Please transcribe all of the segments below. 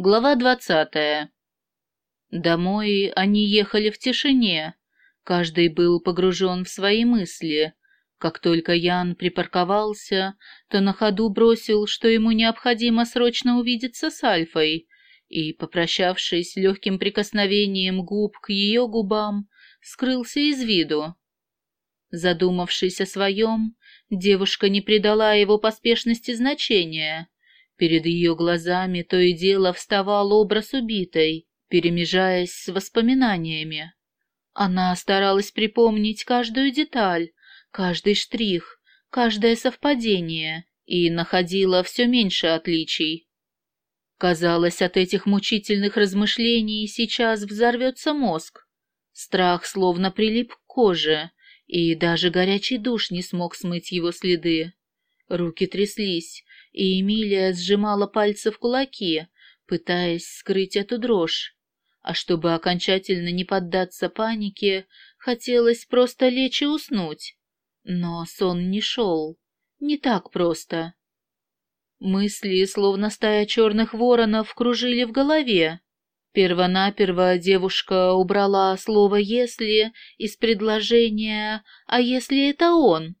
Глава двадцатая. Домой они ехали в тишине. Каждый был погружен в свои мысли. Как только Ян припарковался, то на ходу бросил, что ему необходимо срочно увидеться с Альфой, и, попрощавшись легким прикосновением губ к ее губам, скрылся из виду. Задумавшись о своем, девушка не придала его поспешности значения. Перед ее глазами то и дело вставал образ убитой, перемежаясь с воспоминаниями. Она старалась припомнить каждую деталь, каждый штрих, каждое совпадение и находила все меньше отличий. Казалось, от этих мучительных размышлений сейчас взорвется мозг. Страх словно прилип к коже, и даже горячий душ не смог смыть его следы. Руки тряслись, и Эмилия сжимала пальцы в кулаки, пытаясь скрыть эту дрожь. А чтобы окончательно не поддаться панике, хотелось просто лечь и уснуть. Но сон не шел. Не так просто. Мысли, словно стая черных воронов, кружили в голове. Первонаперво девушка убрала слово «если» из предложения «а если это он?»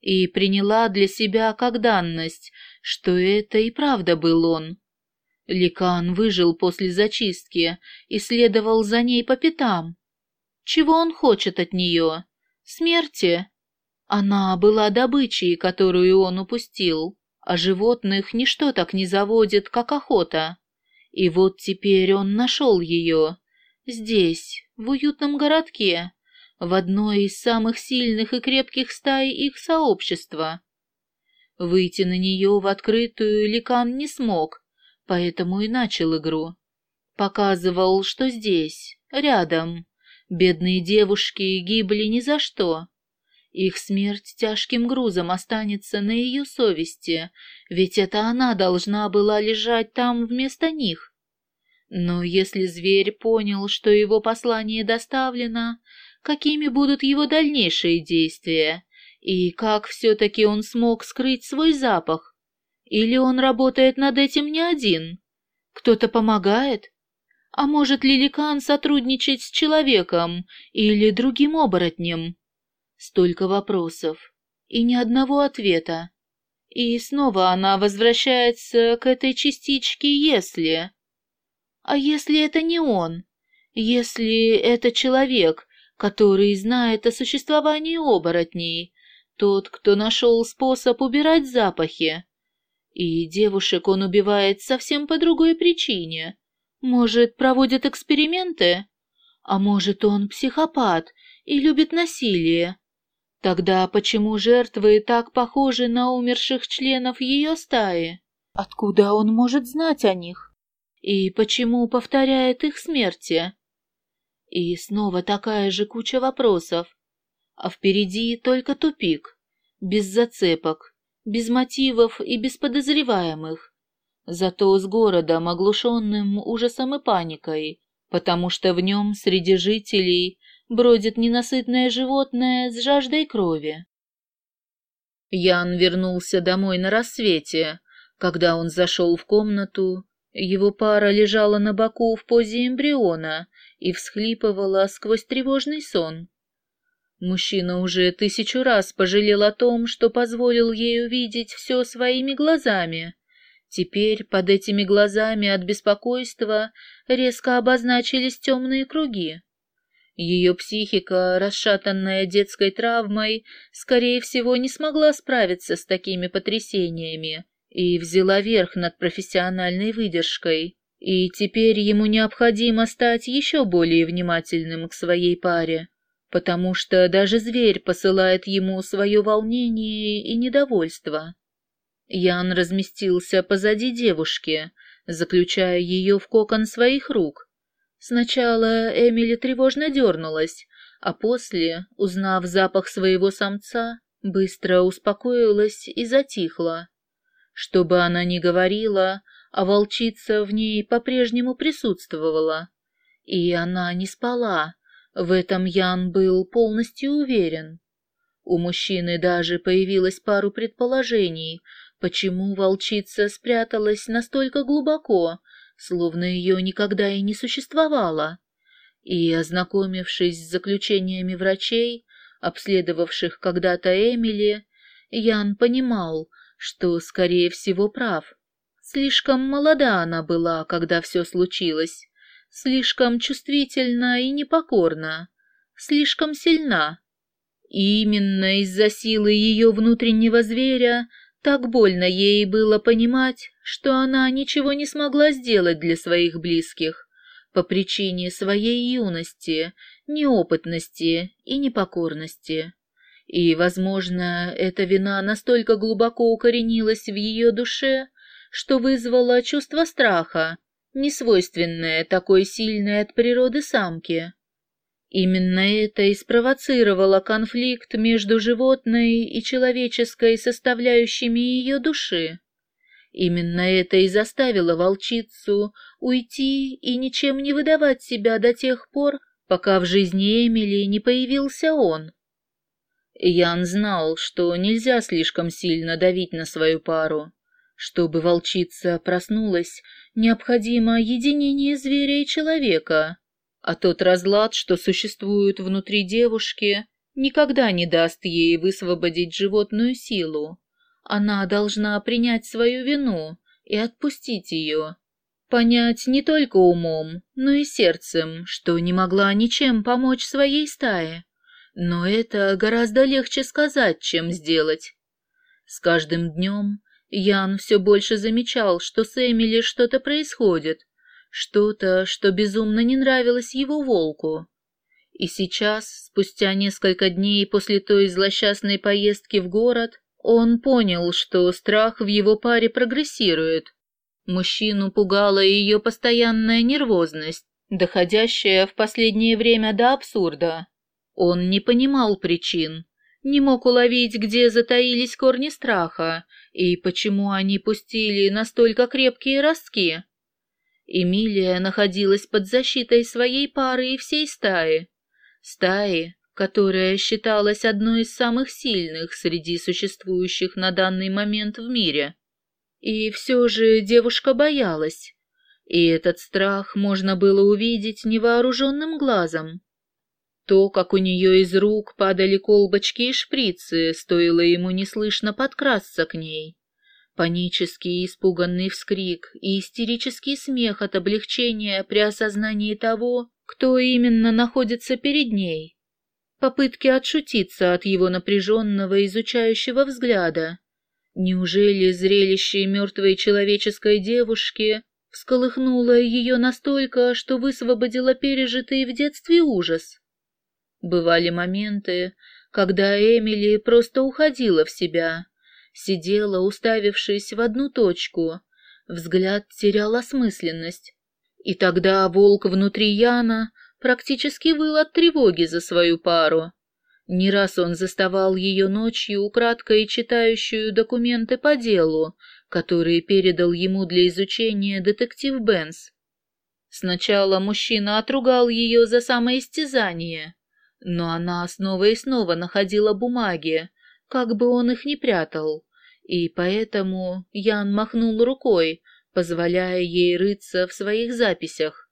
и приняла для себя как данность, что это и правда был он. Ликан выжил после зачистки и следовал за ней по пятам. Чего он хочет от нее? Смерти? Она была добычей, которую он упустил, а животных ничто так не заводит, как охота. И вот теперь он нашел ее. Здесь, в уютном городке, в одной из самых сильных и крепких стай их сообщества. Выйти на нее в открытую Ликан не смог, поэтому и начал игру. Показывал, что здесь, рядом. Бедные девушки гибли ни за что. Их смерть тяжким грузом останется на ее совести, ведь это она должна была лежать там вместо них. Но если зверь понял, что его послание доставлено, какими будут его дальнейшие действия, и как все-таки он смог скрыть свой запах? Или он работает над этим не один? Кто-то помогает? А может Лиликан сотрудничать с человеком или другим оборотнем? Столько вопросов и ни одного ответа. И снова она возвращается к этой частичке «если». А если это не он? Если это человек, который знает о существовании оборотней, тот, кто нашел способ убирать запахи. И девушек он убивает совсем по другой причине. Может, проводит эксперименты? А может, он психопат и любит насилие? Тогда почему жертвы так похожи на умерших членов ее стаи? Откуда он может знать о них? И почему повторяет их смерти? И снова такая же куча вопросов а впереди только тупик, без зацепок, без мотивов и без подозреваемых. Зато с городом, оглушенным ужасом и паникой, потому что в нем среди жителей бродит ненасытное животное с жаждой крови. Ян вернулся домой на рассвете. Когда он зашел в комнату, его пара лежала на боку в позе эмбриона и всхлипывала сквозь тревожный сон. Мужчина уже тысячу раз пожалел о том, что позволил ей увидеть все своими глазами. Теперь под этими глазами от беспокойства резко обозначились темные круги. Ее психика, расшатанная детской травмой, скорее всего, не смогла справиться с такими потрясениями и взяла верх над профессиональной выдержкой. И теперь ему необходимо стать еще более внимательным к своей паре потому что даже зверь посылает ему свое волнение и недовольство. Ян разместился позади девушки, заключая ее в кокон своих рук. Сначала Эмили тревожно дернулась, а после, узнав запах своего самца, быстро успокоилась и затихла. Что бы она ни говорила, а волчица в ней по-прежнему присутствовала. И она не спала, в этом Ян был полностью уверен. У мужчины даже появилось пару предположений, почему волчица спряталась настолько глубоко, словно ее никогда и не существовало. И, ознакомившись с заключениями врачей, обследовавших когда-то Эмили, Ян понимал, что, скорее всего, прав. Слишком молода она была, когда все случилось, слишком чувствительна и непокорна, слишком сильна. И именно из-за силы ее внутреннего зверя так больно ей было понимать, что она ничего не смогла сделать для своих близких по причине своей юности, неопытности и непокорности. И, возможно, эта вина настолько глубоко укоренилась в ее душе, что вызвала чувство страха, несвойственное такой сильной от природы самке. Именно это и спровоцировало конфликт между животной и человеческой составляющими ее души. Именно это и заставило волчицу уйти и ничем не выдавать себя до тех пор, пока в жизни Эмили не появился он. Ян знал, что нельзя слишком сильно давить на свою пару. Чтобы волчица проснулась, необходимо единение зверя и человека, а тот разлад, что существует внутри девушки, никогда не даст ей высвободить животную силу. Она должна принять свою вину и отпустить ее. Понять не только умом, но и сердцем, что не могла ничем помочь своей стае. Но это гораздо легче сказать, чем сделать. С каждым днем Ян все больше замечал, что с Эмили что-то происходит, что-то, что безумно не нравилось его волку. И сейчас, спустя несколько дней после той злосчастной поездки в город, он понял, что страх в его паре прогрессирует. Мужчину пугала ее постоянная нервозность, доходящая в последнее время до абсурда. Он не понимал причин, не мог уловить, где затаились корни страха и почему они пустили настолько крепкие ростки. Эмилия находилась под защитой своей пары и всей стаи. Стаи, которая считалась одной из самых сильных среди существующих на данный момент в мире. И все же девушка боялась, и этот страх можно было увидеть невооруженным глазом. То, как у нее из рук падали колбочки и шприцы, стоило ему неслышно подкрасться к ней. Панический испуганный вскрик и истерический смех от облегчения при осознании того, кто именно находится перед ней. Попытки отшутиться от его напряженного изучающего взгляда. Неужели зрелище мертвой человеческой девушки всколыхнуло ее настолько, что высвободило пережитый в детстве ужас? Бывали моменты, когда Эмили просто уходила в себя, сидела, уставившись в одну точку. Взгляд терял осмысленность. И тогда волк внутри Яна практически выл от тревоги за свою пару. Не раз он заставал ее ночью, украдкой читающую документы по делу, которые передал ему для изучения детектив Бенс. Сначала мужчина отругал ее за самоистязание, но она снова и снова находила бумаги, как бы он их ни прятал, и поэтому Ян махнул рукой, позволяя ей рыться в своих записях.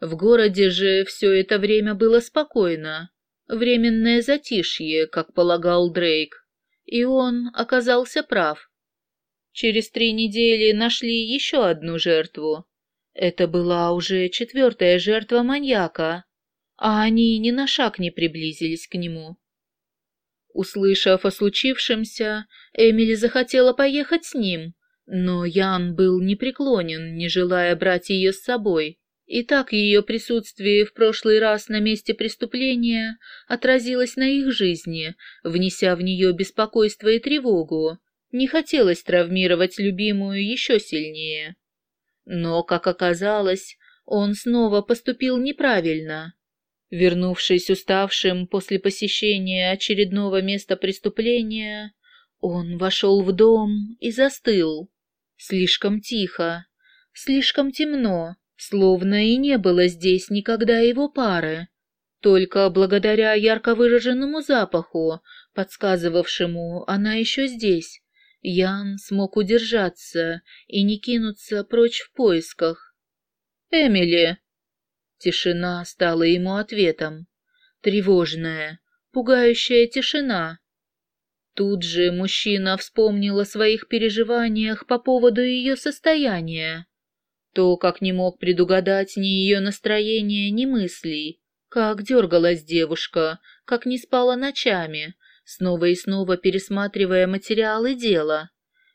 В городе же все это время было спокойно, временное затишье, как полагал Дрейк, и он оказался прав. Через три недели нашли еще одну жертву. Это была уже четвертая жертва маньяка, а они ни на шаг не приблизились к нему. Услышав о случившемся, Эмили захотела поехать с ним, но Ян был непреклонен, не желая брать ее с собой. И так ее присутствие в прошлый раз на месте преступления отразилось на их жизни, внеся в нее беспокойство и тревогу. Не хотелось травмировать любимую еще сильнее. Но, как оказалось, он снова поступил неправильно. Вернувшись уставшим после посещения очередного места преступления, он вошел в дом и застыл. Слишком тихо, слишком темно, словно и не было здесь никогда его пары. Только благодаря ярко выраженному запаху, подсказывавшему «она еще здесь», Ян смог удержаться и не кинуться прочь в поисках. «Эмили!» Тишина стала ему ответом. Тревожная, пугающая тишина. Тут же мужчина вспомнил о своих переживаниях по поводу ее состояния. То, как не мог предугадать ни ее настроения, ни мыслей, как дергалась девушка, как не спала ночами, снова и снова пересматривая материалы дела,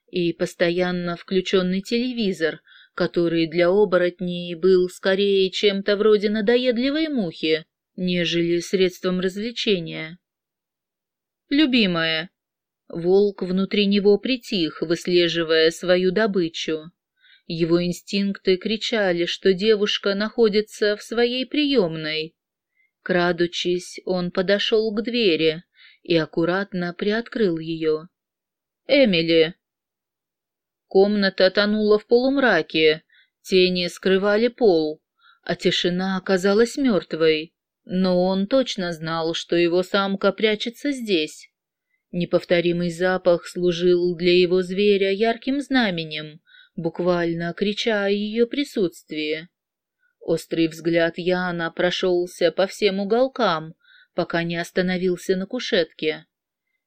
и постоянно включенный телевизор, который для оборотней был скорее чем-то вроде надоедливой мухи, нежели средством развлечения. «Любимая!» Волк внутри него притих, выслеживая свою добычу. Его инстинкты кричали, что девушка находится в своей приемной. Крадучись, он подошел к двери и аккуратно приоткрыл ее. «Эмили!» Комната тонула в полумраке, тени скрывали пол, а тишина оказалась мертвой. Но он точно знал, что его самка прячется здесь. Неповторимый запах служил для его зверя ярким знаменем, буквально крича о ее присутствии. Острый взгляд Яна прошелся по всем уголкам, пока не остановился на кушетке.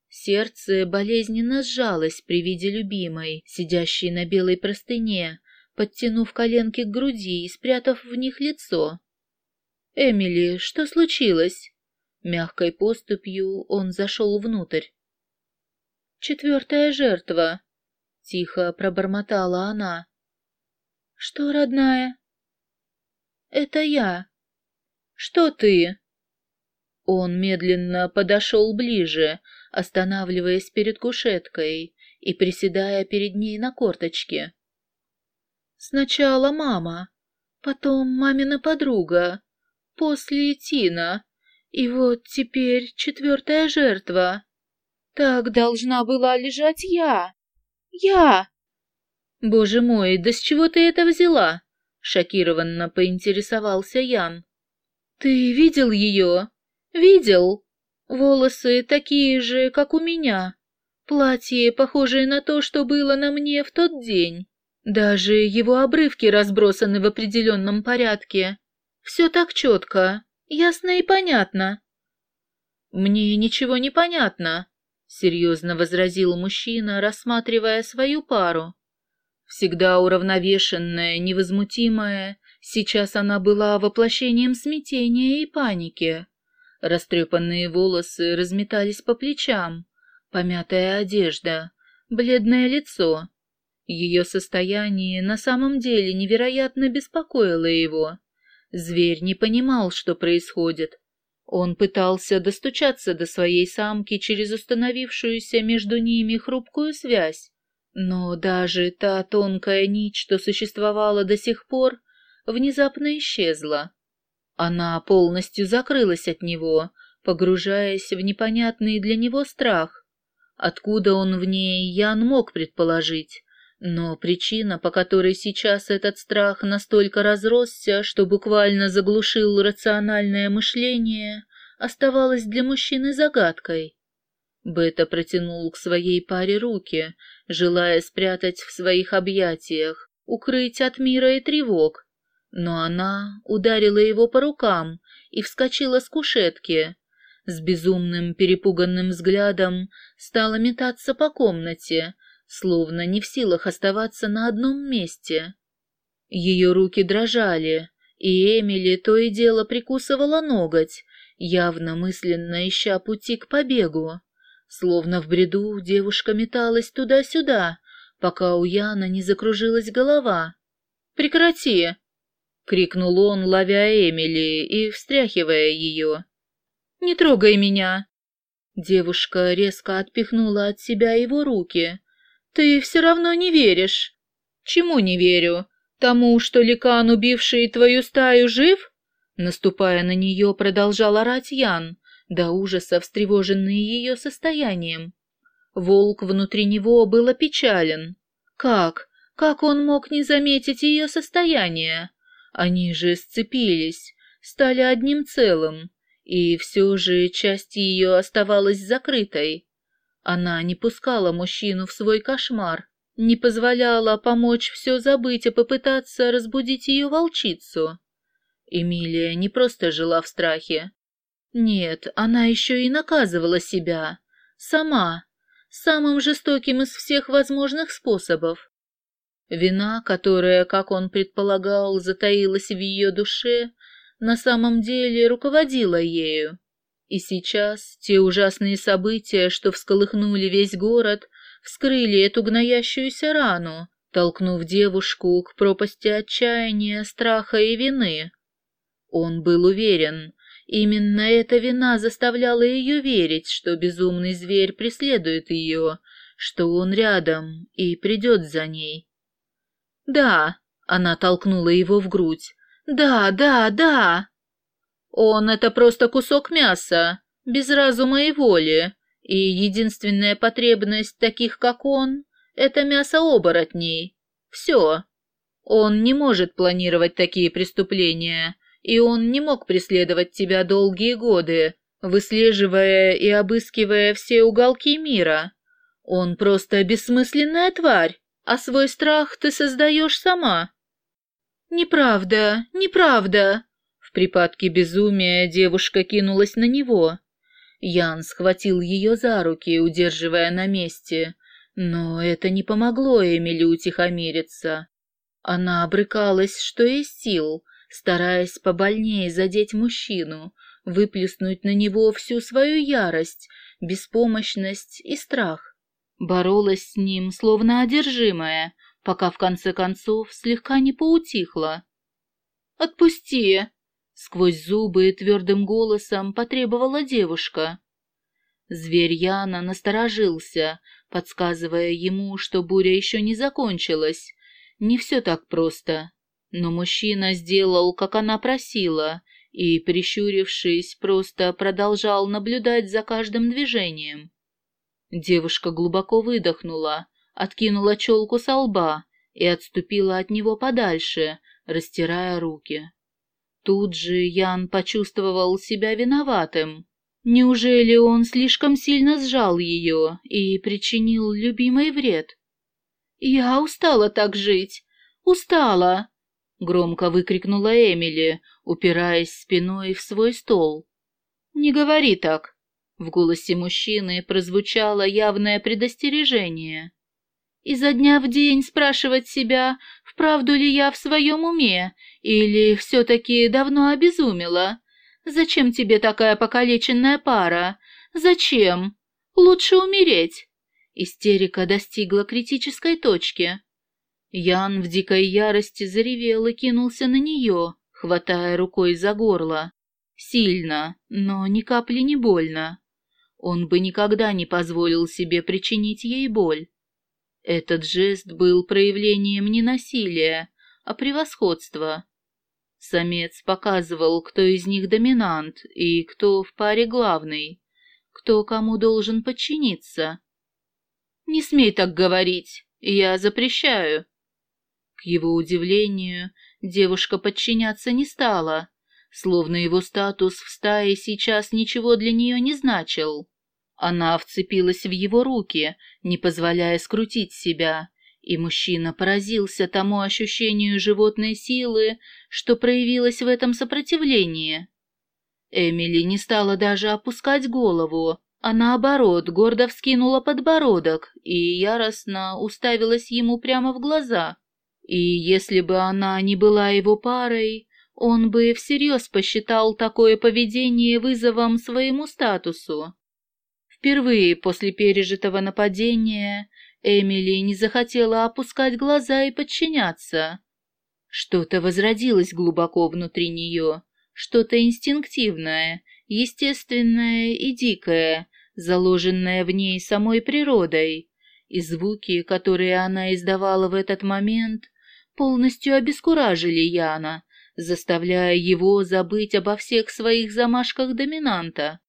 Сердце болезненно сжалось при виде любимой, сидящей на белой простыне, подтянув коленки к груди и спрятав в них лицо. «Эмили, что случилось?» Мягкой поступью он зашел внутрь. «Четвертая жертва», — тихо пробормотала она. «Что, родная?» «Это я». «Что ты?» Он медленно подошел ближе, останавливаясь перед кушеткой и приседая перед ней на корточке. Сначала мама, потом мамина подруга, после Тина, и вот теперь четвертая жертва. Так должна была лежать я. Я! Боже мой, да с чего ты это взяла? Шокированно поинтересовался Ян. Ты видел ее? Видел? Волосы такие же, как у меня. Платье, похожее на то, что было на мне в тот день. Даже его обрывки разбросаны в определенном порядке. Все так четко, ясно и понятно. Мне ничего не понятно, серьезно возразил мужчина, рассматривая свою пару. Всегда уравновешенная, невозмутимая, сейчас она была воплощением смятения и паники. Растрепанные волосы разметались по плечам, помятая одежда, бледное лицо. Ее состояние на самом деле невероятно беспокоило его. Зверь не понимал, что происходит. Он пытался достучаться до своей самки через установившуюся между ними хрупкую связь. Но даже та тонкая нить, что существовала до сих пор, внезапно исчезла. Она полностью закрылась от него, погружаясь в непонятный для него страх. Откуда он в ней, Ян мог предположить, но причина, по которой сейчас этот страх настолько разросся, что буквально заглушил рациональное мышление, оставалась для мужчины загадкой. Бета протянул к своей паре руки, желая спрятать в своих объятиях, укрыть от мира и тревог, но она ударила его по рукам и вскочила с кушетки. С безумным перепуганным взглядом стала метаться по комнате, словно не в силах оставаться на одном месте. Ее руки дрожали, и Эмили то и дело прикусывала ноготь, явно мысленно ища пути к побегу. Словно в бреду девушка металась туда-сюда, пока у Яна не закружилась голова. «Прекрати!» Крикнул он, ловя Эмили и встряхивая ее. «Не трогай меня!» Девушка резко отпихнула от себя его руки. «Ты все равно не веришь!» «Чему не верю? Тому, что ликан, убивший твою стаю, жив?» Наступая на нее, продолжал орать Ян, до ужаса встревоженный ее состоянием. Волк внутри него был опечален. Как? Как он мог не заметить ее состояние? Они же сцепились, стали одним целым, и все же часть ее оставалась закрытой. Она не пускала мужчину в свой кошмар, не позволяла помочь все забыть и попытаться разбудить ее волчицу. Эмилия не просто жила в страхе. Нет, она еще и наказывала себя. Сама. Самым жестоким из всех возможных способов. Вина, которая, как он предполагал, затаилась в ее душе, на самом деле руководила ею. И сейчас те ужасные события, что всколыхнули весь город, вскрыли эту гноящуюся рану, толкнув девушку к пропасти отчаяния, страха и вины. Он был уверен, именно эта вина заставляла ее верить, что безумный зверь преследует ее, что он рядом и придет за ней. «Да», — она толкнула его в грудь, «да, да, да». Он — это просто кусок мяса, без разума и воли, и единственная потребность таких, как он, — это мясо оборотней. Все. Он не может планировать такие преступления, и он не мог преследовать тебя долгие годы, выслеживая и обыскивая все уголки мира. Он просто бессмысленная тварь, а свой страх ты создаешь сама. Неправда, неправда. В припадке безумия девушка кинулась на него. Ян схватил ее за руки, удерживая на месте, но это не помогло Эмили утихомириться. Она обрыкалась, что есть сил, стараясь побольнее задеть мужчину, выплеснуть на него всю свою ярость, беспомощность и страх. Боролась с ним, словно одержимая, пока в конце концов слегка не поутихла. «Отпусти!» — сквозь зубы твердым голосом потребовала девушка. Зверь Яна насторожился, подсказывая ему, что буря еще не закончилась. Не все так просто. Но мужчина сделал, как она просила, и, прищурившись, просто продолжал наблюдать за каждым движением. Девушка глубоко выдохнула, откинула челку со лба и отступила от него подальше, растирая руки. Тут же Ян почувствовал себя виноватым. Неужели он слишком сильно сжал ее и причинил любимый вред? «Я устала так жить! Устала!» — громко выкрикнула Эмили, упираясь спиной в свой стол. «Не говори так!» — в голосе мужчины прозвучало явное предостережение. «Изо дня в день спрашивать себя, вправду ли я в своем уме, или все-таки давно обезумела? Зачем тебе такая покалеченная пара? Зачем? Лучше умереть!» Истерика достигла критической точки. Ян в дикой ярости заревел и кинулся на нее, хватая рукой за горло. Сильно, но ни капли не больно. Он бы никогда не позволил себе причинить ей боль. Этот жест был проявлением не насилия, а превосходства. Самец показывал, кто из них доминант и кто в паре главный, кто кому должен подчиниться. «Не смей так говорить, я запрещаю», к его удивлению, девушка подчиняться не стала, словно его статус в стае сейчас ничего для нее не значил. Она вцепилась в его руки, не позволяя скрутить себя, и мужчина поразился тому ощущению животной силы, что проявилось в этом сопротивлении. Эмили не стала даже опускать голову, а наоборот гордо вскинула подбородок и яростно уставилась ему прямо в глаза. И если бы она не была его парой, он бы всерьез посчитал такое поведение вызовом своему статусу. Впервые после пережитого нападения Эмили не захотела опускать глаза и подчиняться. Что-то возродилось глубоко внутри нее, что-то инстинктивное, естественное и дикое, заложенное в ней самой природой, и звуки, которые она издавала в этот момент, полностью обескуражили Яна, заставляя его забыть обо всех своих замашках доминанта.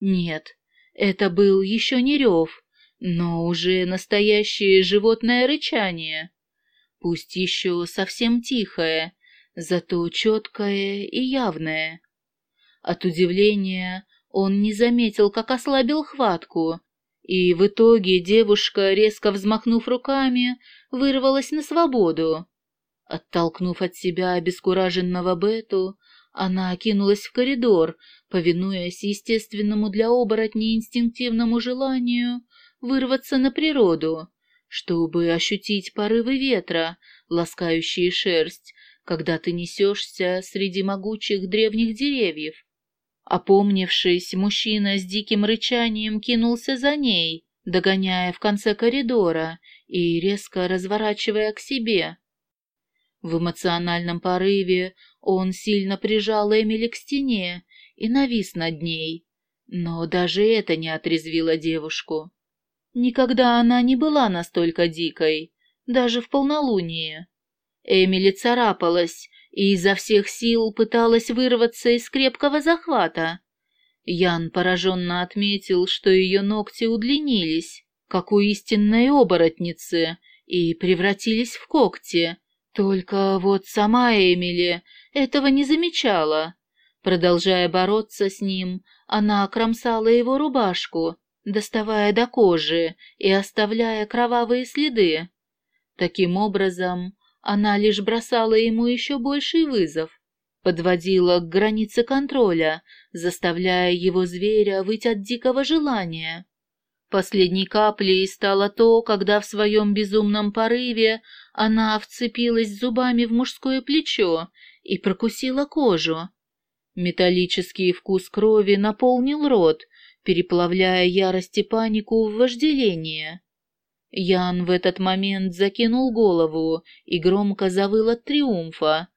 Нет, это был еще не рев, но уже настоящее животное рычание. Пусть еще совсем тихое, зато четкое и явное. От удивления он не заметил, как ослабил хватку, и в итоге девушка, резко взмахнув руками, вырвалась на свободу. Оттолкнув от себя обескураженного Бету, она кинулась в коридор, повинуясь естественному для оборотней инстинктивному желанию вырваться на природу, чтобы ощутить порывы ветра, ласкающие шерсть, когда ты несешься среди могучих древних деревьев. Опомнившись, мужчина с диким рычанием кинулся за ней, догоняя в конце коридора и резко разворачивая к себе. В эмоциональном порыве он сильно прижал Эмили к стене и навис над ней, но даже это не отрезвило девушку. Никогда она не была настолько дикой, даже в полнолуние. Эмили царапалась, и изо всех сил пыталась вырваться из крепкого захвата. Ян пораженно отметил, что ее ногти удлинились, как у истинной оборотницы, и превратились в когти. Только вот сама Эмили этого не замечала. Продолжая бороться с ним, она кромсала его рубашку, доставая до кожи и оставляя кровавые следы. Таким образом, она лишь бросала ему еще больший вызов, подводила к границе контроля, заставляя его зверя выть от дикого желания. Последней каплей стало то, когда в своем безумном порыве она вцепилась зубами в мужское плечо и прокусила кожу. Металлический вкус крови наполнил рот, переплавляя ярость и панику в вожделение. Ян в этот момент закинул голову и громко завыл от триумфа.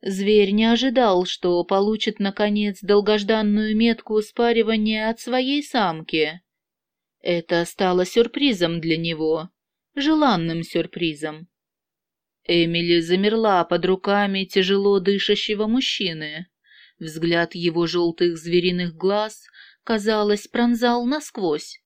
Зверь не ожидал, что получит, наконец, долгожданную метку спаривания от своей самки. Это стало сюрпризом для него, желанным сюрпризом. Эмили замерла под руками тяжело дышащего мужчины. Взгляд его желтых звериных глаз, казалось, пронзал насквозь.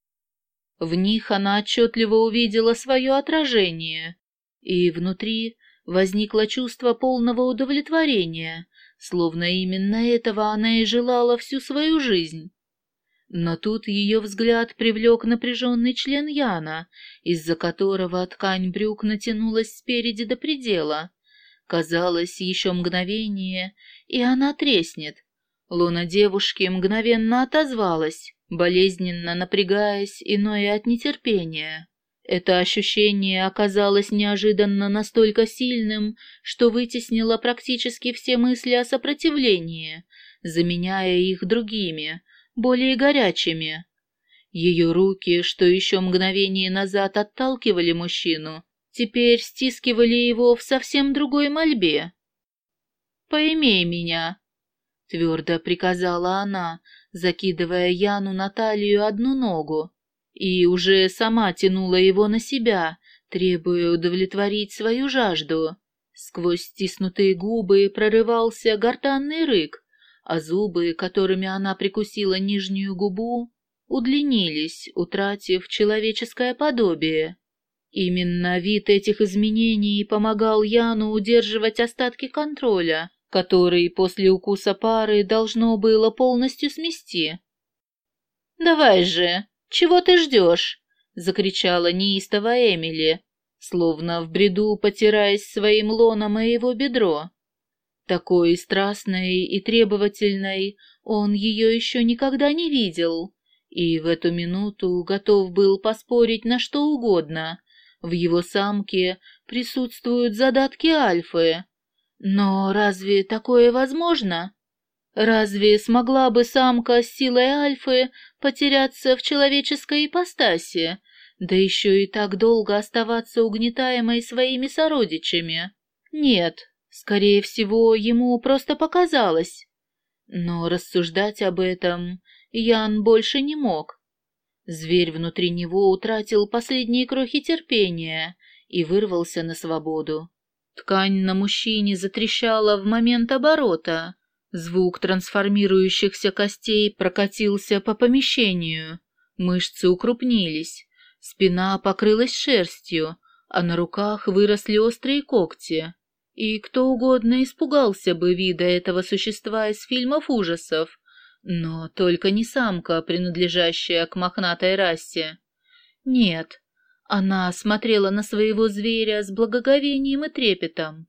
В них она отчетливо увидела свое отражение, и внутри возникло чувство полного удовлетворения, словно именно этого она и желала всю свою жизнь. Но тут ее взгляд привлек напряженный член Яна, из-за которого ткань брюк натянулась спереди до предела. Казалось, еще мгновение, и она треснет. Луна девушки мгновенно отозвалась, болезненно напрягаясь иное от нетерпения. Это ощущение оказалось неожиданно настолько сильным, что вытеснило практически все мысли о сопротивлении, заменяя их другими, более горячими. Ее руки, что еще мгновение назад отталкивали мужчину, теперь стискивали его в совсем другой мольбе. «Поимей меня», — твердо приказала она, закидывая Яну на талию одну ногу, и уже сама тянула его на себя, требуя удовлетворить свою жажду. Сквозь стиснутые губы прорывался гортанный рык, а зубы, которыми она прикусила нижнюю губу, удлинились, утратив человеческое подобие. Именно вид этих изменений помогал Яну удерживать остатки контроля, который после укуса пары должно было полностью смести. «Давай же, чего ты ждешь?» — закричала неистовая Эмили, словно в бреду потираясь своим лоном о его бедро. Такой страстной и требовательной он ее еще никогда не видел, и в эту минуту готов был поспорить на что угодно. В его самке присутствуют задатки альфы, но разве такое возможно? Разве смогла бы самка с силой альфы потеряться в человеческой ипостаси, да еще и так долго оставаться угнетаемой своими сородичами? Нет, скорее всего, ему просто показалось. Но рассуждать об этом Ян больше не мог. Зверь внутри него утратил последние крохи терпения и вырвался на свободу. Ткань на мужчине затрещала в момент оборота. Звук трансформирующихся костей прокатился по помещению. Мышцы укрупнились, спина покрылась шерстью, а на руках выросли острые когти. И кто угодно испугался бы вида этого существа из фильмов ужасов, но только не самка, принадлежащая к мохнатой расе. Нет, она смотрела на своего зверя с благоговением и трепетом.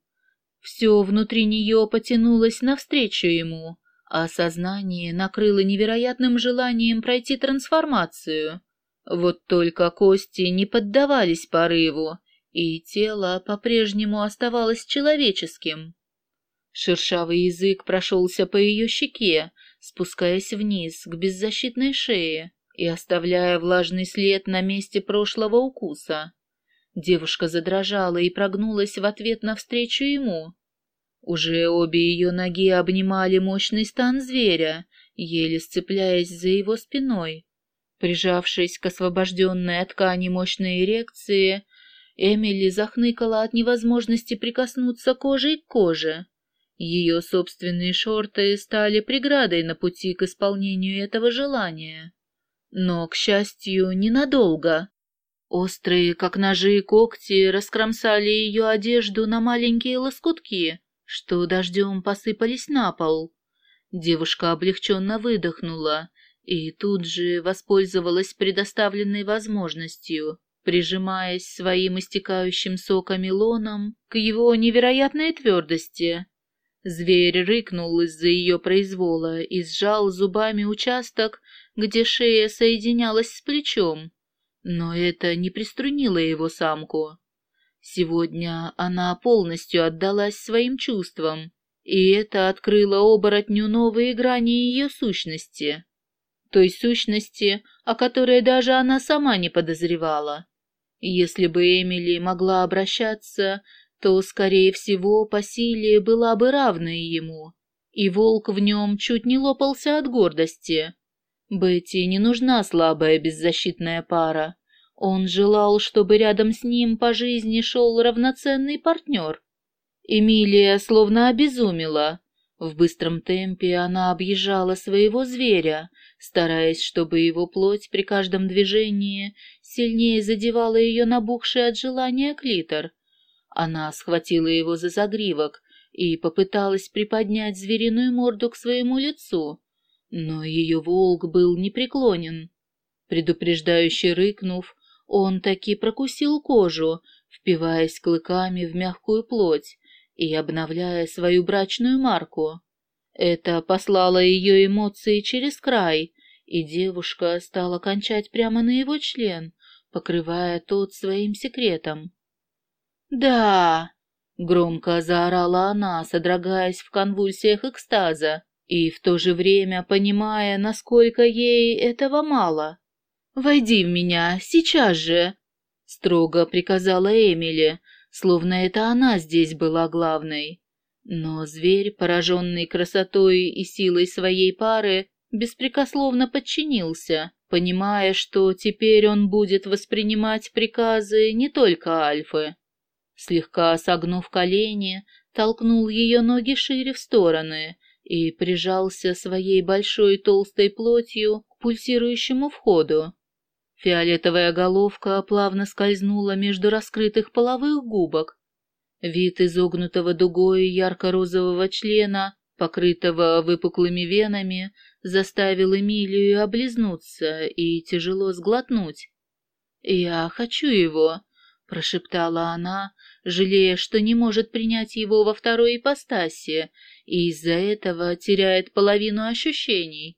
Все внутри нее потянулось навстречу ему, а сознание накрыло невероятным желанием пройти трансформацию. Вот только кости не поддавались порыву, и тело по-прежнему оставалось человеческим. Шершавый язык прошелся по ее щеке, спускаясь вниз к беззащитной шее и оставляя влажный след на месте прошлого укуса. Девушка задрожала и прогнулась в ответ навстречу ему. Уже обе ее ноги обнимали мощный стан зверя, еле сцепляясь за его спиной. Прижавшись к освобожденной от ткани мощной эрекции, Эмили захныкала от невозможности прикоснуться кожей к коже. Ее собственные шорты стали преградой на пути к исполнению этого желания. Но, к счастью, ненадолго. Острые, как ножи и когти, раскромсали ее одежду на маленькие лоскутки, что дождем посыпались на пол. Девушка облегченно выдохнула и тут же воспользовалась предоставленной возможностью, прижимаясь своим истекающим соком лоном к его невероятной твердости. Зверь рыкнул из-за ее произвола и сжал зубами участок, где шея соединялась с плечом, но это не приструнило его самку. Сегодня она полностью отдалась своим чувствам, и это открыло оборотню новые грани ее сущности, той сущности, о которой даже она сама не подозревала. Если бы Эмили могла обращаться то, скорее всего, по силе была бы равной ему, и волк в нем чуть не лопался от гордости. Бетти не нужна слабая беззащитная пара. Он желал, чтобы рядом с ним по жизни шел равноценный партнер. Эмилия словно обезумела. В быстром темпе она объезжала своего зверя, стараясь, чтобы его плоть при каждом движении сильнее задевала ее набухший от желания клитор, она схватила его за загривок и попыталась приподнять звериную морду к своему лицу, но ее волк был непреклонен. Предупреждающе рыкнув, он таки прокусил кожу, впиваясь клыками в мягкую плоть и обновляя свою брачную марку. Это послало ее эмоции через край, и девушка стала кончать прямо на его член, покрывая тот своим секретом. «Да!» — громко заорала она, содрогаясь в конвульсиях экстаза и в то же время понимая, насколько ей этого мало. «Войди в меня, сейчас же!» — строго приказала Эмили, словно это она здесь была главной. Но зверь, пораженный красотой и силой своей пары, беспрекословно подчинился, понимая, что теперь он будет воспринимать приказы не только Альфы. Слегка согнув колени, толкнул ее ноги шире в стороны и прижался своей большой толстой плотью к пульсирующему входу. Фиолетовая головка плавно скользнула между раскрытых половых губок. Вид изогнутого дугой ярко-розового члена, покрытого выпуклыми венами, заставил Эмилию облизнуться и тяжело сглотнуть. «Я хочу его», — прошептала она, жалея, что не может принять его во второй ипостаси, и из-за этого теряет половину ощущений.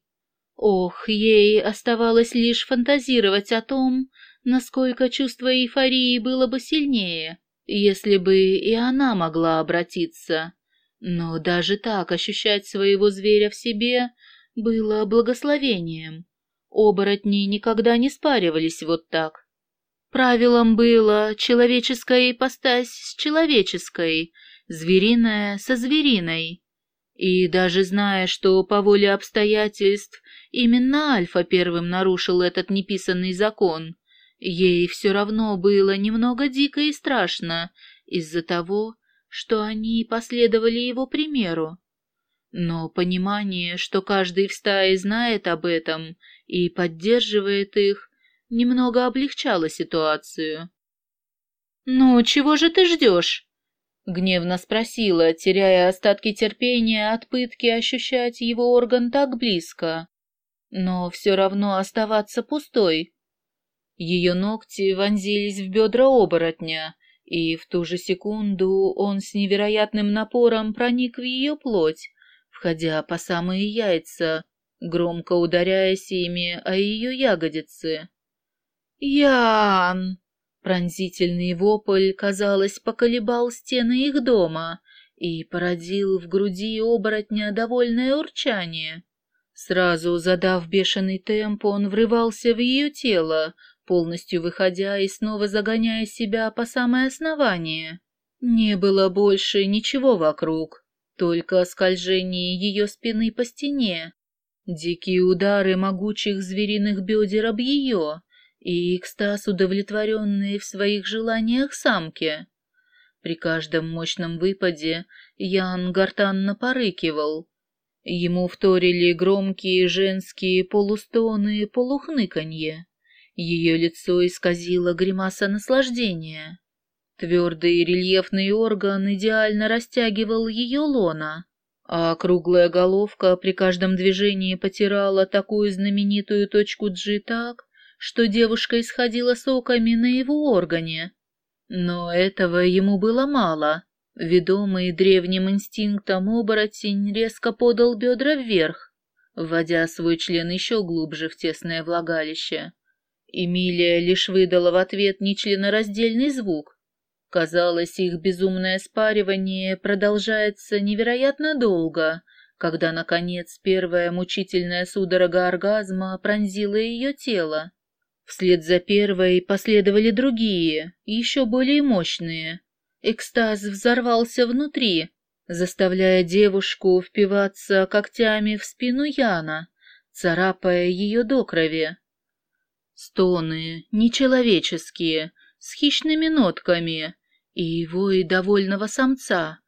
Ох, ей оставалось лишь фантазировать о том, насколько чувство эйфории было бы сильнее, если бы и она могла обратиться. Но даже так ощущать своего зверя в себе было благословением. Оборотни никогда не спаривались вот так. Правилом было человеческая ипостась с человеческой, звериная со звериной. И даже зная, что по воле обстоятельств именно Альфа первым нарушил этот неписанный закон, ей все равно было немного дико и страшно из-за того, что они последовали его примеру. Но понимание, что каждый в стае знает об этом и поддерживает их, немного облегчало ситуацию. «Ну, чего же ты ждешь?» — гневно спросила, теряя остатки терпения от пытки ощущать его орган так близко, но все равно оставаться пустой. Ее ногти вонзились в бедра оборотня, и в ту же секунду он с невероятным напором проник в ее плоть, входя по самые яйца, громко ударяясь ими о ее ягодицы. «Ян!» Пронзительный вопль, казалось, поколебал стены их дома и породил в груди оборотня довольное урчание. Сразу задав бешеный темп, он врывался в ее тело, полностью выходя и снова загоняя себя по самое основание. Не было больше ничего вокруг, только скольжение ее спины по стене, дикие удары могучих звериных бедер об ее и экстаз, удовлетворенный в своих желаниях самки. При каждом мощном выпаде Ян гортанно порыкивал. Ему вторили громкие женские полустоны и полухныканье. Ее лицо исказило гримаса наслаждения. Твердый рельефный орган идеально растягивал ее лона, а круглая головка при каждом движении потирала такую знаменитую точку G так, что девушка исходила соками на его органе. Но этого ему было мало. Ведомый древним инстинктом оборотень резко подал бедра вверх, вводя свой член еще глубже в тесное влагалище. Эмилия лишь выдала в ответ нечленораздельный звук. Казалось, их безумное спаривание продолжается невероятно долго, когда, наконец, первая мучительная судорога оргазма пронзила ее тело. Вслед за первой последовали другие, еще более мощные. Экстаз взорвался внутри, заставляя девушку впиваться когтями в спину Яна, царапая ее до крови. Стоны нечеловеческие, с хищными нотками, и вой довольного самца,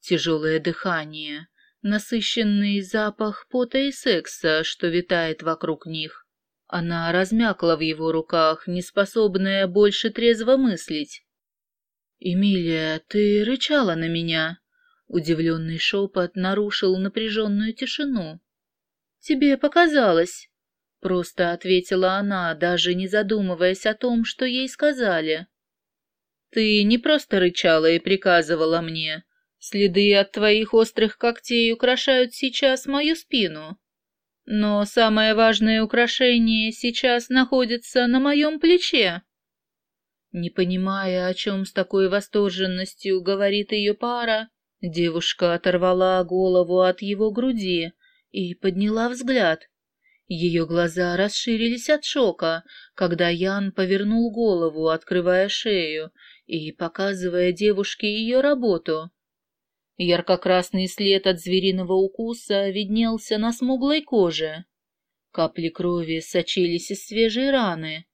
тяжелое дыхание, насыщенный запах пота и секса, что витает вокруг них. Она размякла в его руках, неспособная больше трезво мыслить. «Эмилия, ты рычала на меня?» Удивленный шепот нарушил напряженную тишину. «Тебе показалось», — просто ответила она, даже не задумываясь о том, что ей сказали. «Ты не просто рычала и приказывала мне. Следы от твоих острых когтей украшают сейчас мою спину. Но самое важное украшение сейчас находится на моем плече. Не понимая, о чем с такой восторженностью говорит ее пара, девушка оторвала голову от его груди и подняла взгляд. Ее глаза расширились от шока, когда Ян повернул голову, открывая шею и показывая девушке ее работу. Ярко-красный след от звериного укуса виднелся на смуглой коже. Капли крови сочились из свежей раны.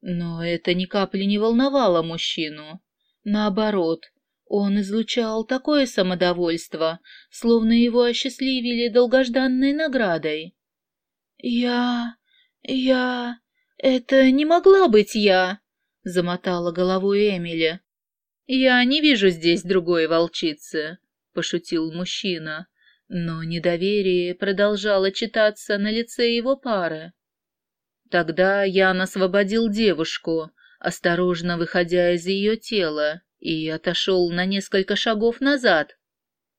Но это ни капли не волновало мужчину. Наоборот, он излучал такое самодовольство, словно его осчастливили долгожданной наградой. «Я... я... это не могла быть я!» — замотала головой Эмили. «Я не вижу здесь другой волчицы», пошутил мужчина, но недоверие продолжало читаться на лице его пары. Тогда Ян освободил девушку, осторожно выходя из ее тела, и отошел на несколько шагов назад.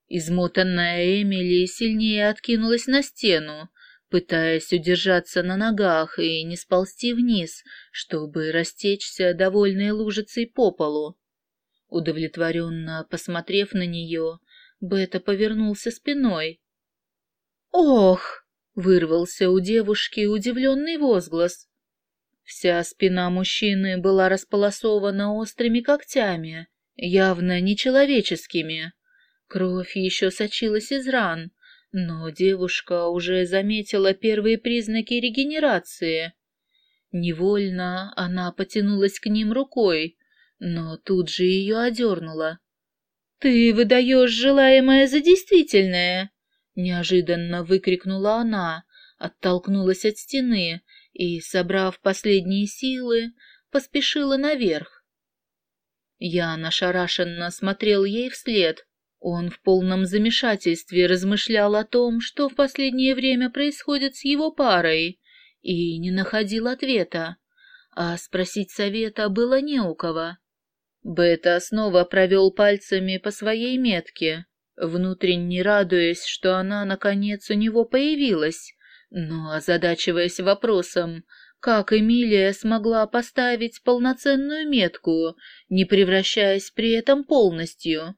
Измотанная Эмили сильнее откинулась на стену, пытаясь удержаться на ногах и не сползти вниз, чтобы растечься довольной лужицей по полу. Удовлетворенно посмотрев на нее, Бета повернулся спиной. «Ох!» — вырвался у девушки удивленный возглас. Вся спина мужчины была располосована острыми когтями, явно нечеловеческими. Кровь еще сочилась из ран, но девушка уже заметила первые признаки регенерации. Невольно она потянулась к ним рукой, но тут же ее одернула. «Ты выдаешь желаемое за действительное!» Неожиданно выкрикнула она, оттолкнулась от стены и, собрав последние силы, поспешила наверх. Я нашарашенно смотрел ей вслед. Он в полном замешательстве размышлял о том, что в последнее время происходит с его парой, и не находил ответа. а спросить совета было не у кого. Бета снова провел пальцами по своей метке, внутренне радуясь, что она, наконец, у него появилась, но озадачиваясь вопросом, как Эмилия смогла поставить полноценную метку, не превращаясь при этом полностью.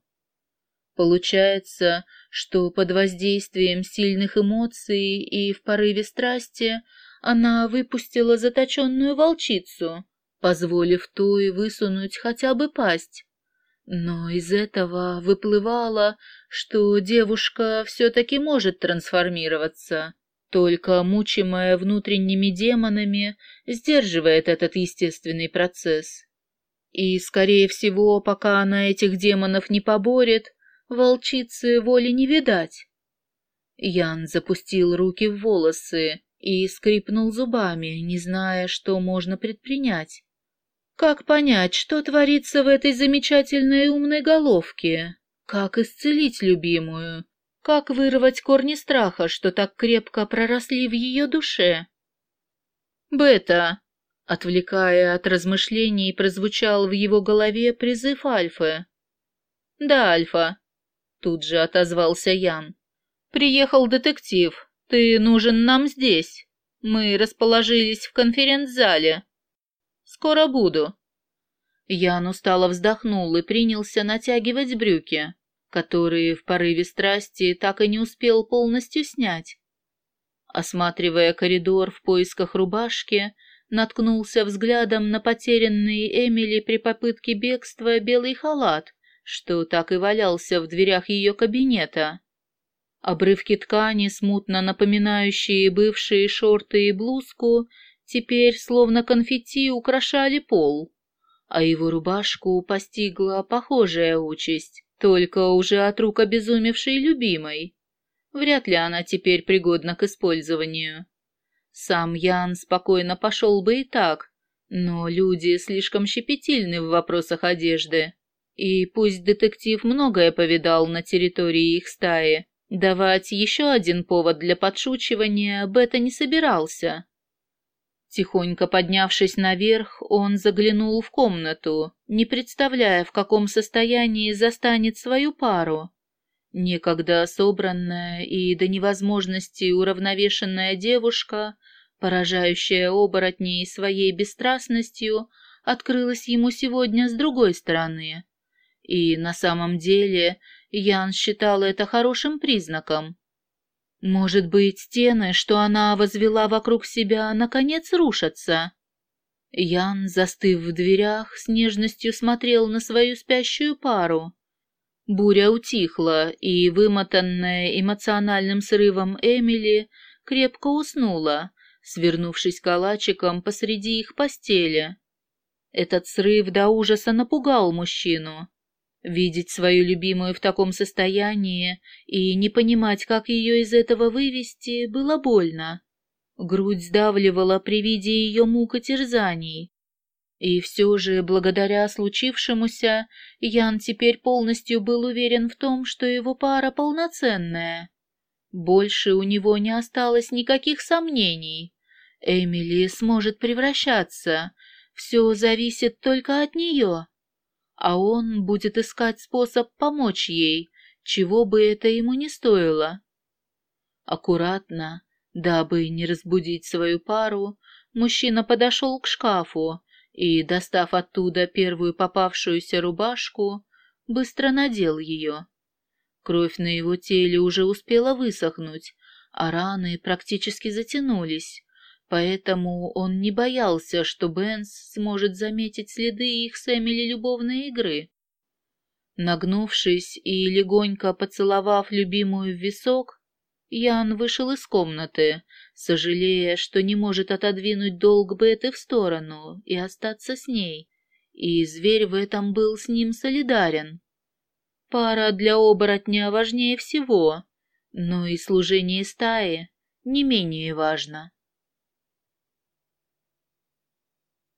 Получается, что под воздействием сильных эмоций и в порыве страсти она выпустила заточенную волчицу, позволив той высунуть хотя бы пасть. Но из этого выплывало, что девушка все-таки может трансформироваться, только мучимая внутренними демонами сдерживает этот естественный процесс. И, скорее всего, пока она этих демонов не поборет, волчицы воли не видать. Ян запустил руки в волосы и скрипнул зубами, не зная, что можно предпринять. Как понять, что творится в этой замечательной умной головке? Как исцелить любимую? Как вырвать корни страха, что так крепко проросли в ее душе? «Бета!» Отвлекая от размышлений, прозвучал в его голове призыв Альфы. «Да, Альфа», — тут же отозвался Ян. «Приехал детектив. Ты нужен нам здесь. Мы расположились в конференц-зале. Скоро буду». Ян устало вздохнул и принялся натягивать брюки, которые в порыве страсти так и не успел полностью снять. Осматривая коридор в поисках рубашки, наткнулся взглядом на потерянный Эмили при попытке бегства белый халат, что так и валялся в дверях ее кабинета. Обрывки ткани, смутно напоминающие бывшие шорты и блузку, теперь словно конфетти украшали пол, а его рубашку постигла похожая участь, только уже от рук обезумевшей любимой. Вряд ли она теперь пригодна к использованию. Сам Ян спокойно пошел бы и так, но люди слишком щепетильны в вопросах одежды. И пусть детектив многое повидал на территории их стаи, давать еще один повод для подшучивания Бета не собирался. Тихонько поднявшись наверх, он заглянул в комнату, не представляя, в каком состоянии застанет свою пару. Некогда собранная и до невозможности уравновешенная девушка, поражающая оборотней своей бесстрастностью, открылась ему сегодня с другой стороны. И на самом деле Ян считал это хорошим признаком. Может быть, стены, что она возвела вокруг себя, наконец рушатся? Ян, застыв в дверях, с нежностью смотрел на свою спящую пару. Буря утихла, и вымотанная эмоциональным срывом Эмили крепко уснула, свернувшись калачиком посреди их постели. Этот срыв до ужаса напугал мужчину. Видеть свою любимую в таком состоянии и не понимать, как ее из этого вывести, было больно. Грудь сдавливала при виде ее мук и терзаний. И все же, благодаря случившемуся, Ян теперь полностью был уверен в том, что его пара полноценная. Больше у него не осталось никаких сомнений. Эмили сможет превращаться. Все зависит только от нее. А он будет искать способ помочь ей, чего бы это ему не стоило. Аккуратно, дабы не разбудить свою пару, мужчина подошел к шкафу и, достав оттуда первую попавшуюся рубашку, быстро надел ее. Кровь на его теле уже успела высохнуть, а раны практически затянулись, поэтому он не боялся, что Бенс сможет заметить следы их с Эмили любовной игры. Нагнувшись и легонько поцеловав любимую в висок, Ян вышел из комнаты, сожалея, что не может отодвинуть долг Беты в сторону и остаться с ней, и зверь в этом был с ним солидарен. Пара для оборотня важнее всего, но и служение стаи не менее важно.